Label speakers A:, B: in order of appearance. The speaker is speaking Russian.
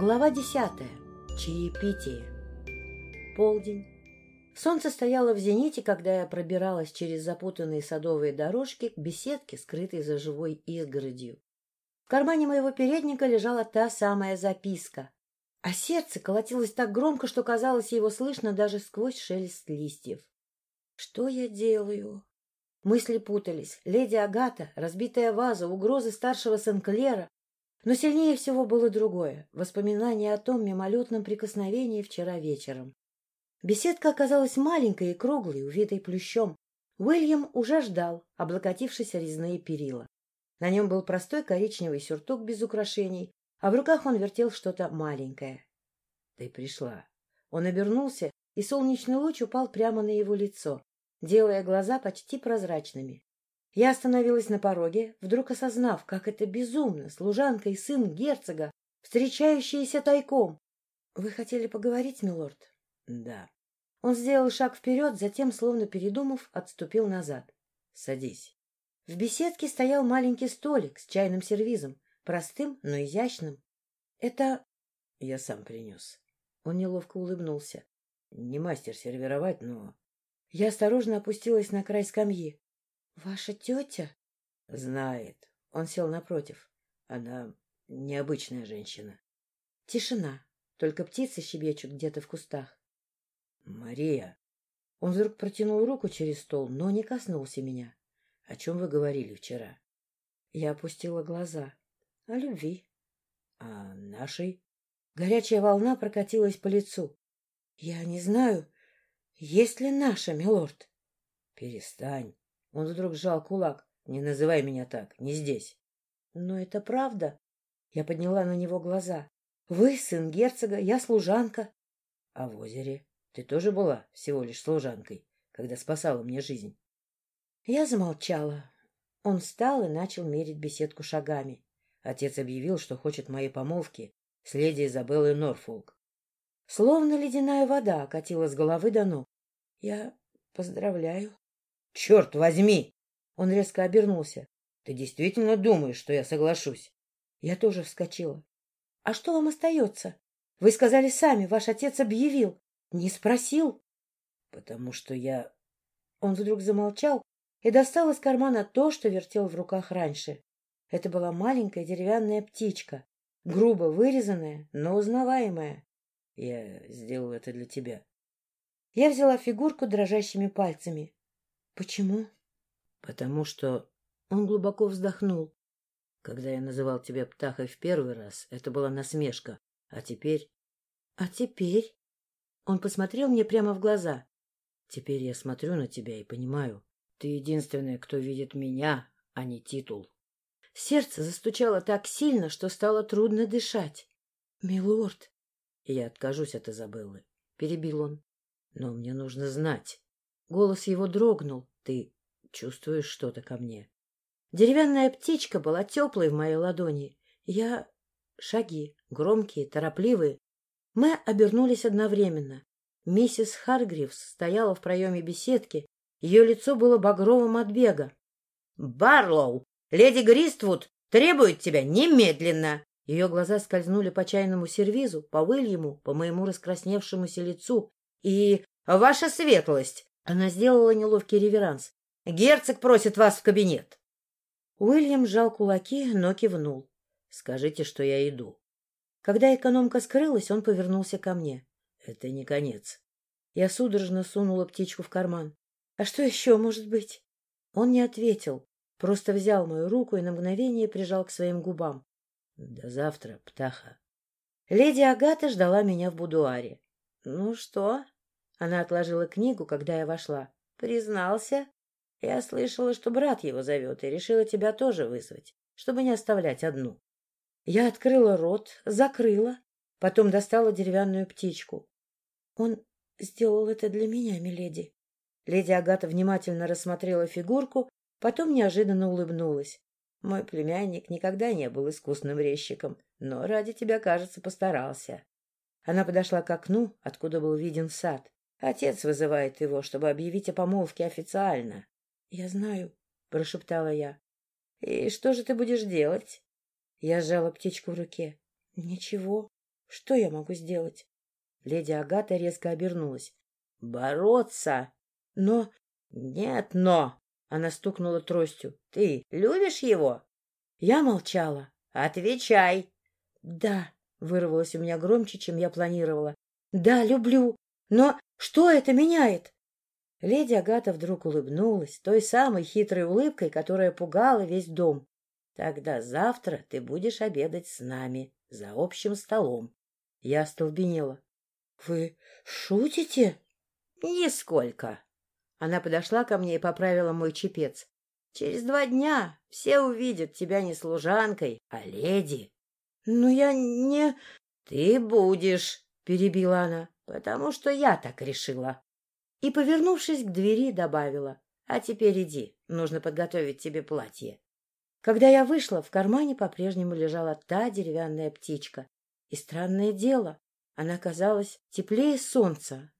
A: Глава десятая. Чаепитие. Полдень. Солнце стояло в зените, когда я пробиралась через запутанные садовые дорожки к беседке, скрытой за живой изгородью. В кармане моего передника лежала та самая записка, а сердце колотилось так громко, что казалось его слышно даже сквозь шелест листьев. Что я делаю? Мысли путались. Леди Агата, разбитая ваза, угрозы старшего Сенклера. Но сильнее всего было другое — воспоминание о том мимолетном прикосновении вчера вечером. Беседка оказалась маленькой и круглой, увитой плющом. Уильям уже ждал, облокотившись о резные перила. На нем был простой коричневый сюртук без украшений, а в руках он вертел что-то маленькое. — Ты пришла. Он обернулся, и солнечный луч упал прямо на его лицо делая глаза почти прозрачными. Я остановилась на пороге, вдруг осознав, как это безумно, служанка и сын герцога, встречающиеся тайком. — Вы хотели поговорить, милорд? — Да. Он сделал шаг вперед, затем, словно передумав, отступил назад. — Садись. В беседке стоял маленький столик с чайным сервизом, простым, но изящным. — Это... — Я сам принес. Он неловко улыбнулся. — Не мастер сервировать, но я осторожно опустилась на край скамьи. — Ваша тетя? — Знает. Он сел напротив. Она необычная женщина. Тишина. Только птицы щебечут где-то в кустах. — Мария! Он вдруг протянул руку через стол, но не коснулся меня. — О чем вы говорили вчера? Я опустила глаза. — О любви. — О нашей? Горячая волна прокатилась по лицу. — Я не знаю. Есть ли наша, милорд? — Перестань. Он вдруг сжал кулак. — Не называй меня так, не здесь. — Но это правда. Я подняла на него глаза. — Вы сын герцога, я служанка. — А в озере? Ты тоже была всего лишь служанкой, когда спасала мне жизнь? Я замолчала. Он встал и начал мерить беседку шагами. Отец объявил, что хочет моей помолвки с леди Изабеллой Норфолк. Словно ледяная вода окатила с головы до ног. Я поздравляю. Черт возьми! Он резко обернулся. Ты действительно думаешь, что я соглашусь? Я тоже вскочила. А что вам остается? Вы сказали сами, ваш отец объявил. Не спросил? Потому что я... Он вдруг замолчал и достал из кармана то, что вертел в руках раньше. Это была маленькая деревянная птичка, грубо вырезанная, но узнаваемая. Я сделал это для тебя. Я взяла фигурку дрожащими пальцами. — Почему? — Потому что... Он глубоко вздохнул. Когда я называл тебя птахой в первый раз, это была насмешка. А теперь... — А теперь? Он посмотрел мне прямо в глаза. Теперь я смотрю на тебя и понимаю. Ты единственная, кто видит меня, а не титул. Сердце застучало так сильно, что стало трудно дышать. — Милорд! Я откажусь от Изабеллы, — перебил он. Но мне нужно знать. Голос его дрогнул. Ты чувствуешь что-то ко мне? Деревянная птичка была теплой в моей ладони. Я... Шаги, громкие, торопливые. Мы обернулись одновременно. Миссис Харгривс стояла в проеме беседки. Ее лицо было багровым от бега. — Барлоу! Леди Гриствуд требует тебя немедленно! Ее глаза скользнули по чайному сервизу, по Уильяму, по моему раскрасневшемуся лицу и... Ваша светлость! Она сделала неловкий реверанс. Герцог просит вас в кабинет. Уильям сжал кулаки, но кивнул. Скажите, что я иду. Когда экономка скрылась, он повернулся ко мне. Это не конец. Я судорожно сунула птичку в карман. А что еще может быть? Он не ответил, просто взял мою руку и на мгновение прижал к своим губам. До завтра, птаха. Леди Агата ждала меня в будуаре. — Ну что? Она отложила книгу, когда я вошла. — Признался? Я слышала, что брат его зовет, и решила тебя тоже вызвать, чтобы не оставлять одну. Я открыла рот, закрыла, потом достала деревянную птичку. Он сделал это для меня, миледи. Леди Агата внимательно рассмотрела фигурку, потом неожиданно улыбнулась. Мой племянник никогда не был искусным резчиком, но ради тебя, кажется, постарался. Она подошла к окну, откуда был виден сад. Отец вызывает его, чтобы объявить о помолвке официально. — Я знаю, — прошептала я. — И что же ты будешь делать? Я сжала птичку в руке. — Ничего. Что я могу сделать? Леди Агата резко обернулась. — Бороться! Но... — Нет, но! Она стукнула тростью. — Ты любишь его? Я молчала. — Отвечай! — Да, — вырвалось у меня громче, чем я планировала. — Да, люблю. Но что это меняет? Леди Агата вдруг улыбнулась той самой хитрой улыбкой, которая пугала весь дом. — Тогда завтра ты будешь обедать с нами за общим столом. Я остолбенела. — Вы шутите? — Нисколько. Она подошла ко мне и поправила мой чепец. — Через два дня все увидят тебя не служанкой, а леди. — Но я не... — Ты будешь, — перебила она, — потому что я так решила. И, повернувшись к двери, добавила. — А теперь иди, нужно подготовить тебе платье. Когда я вышла, в кармане по-прежнему лежала та деревянная птичка. И странное дело, она казалась теплее солнца,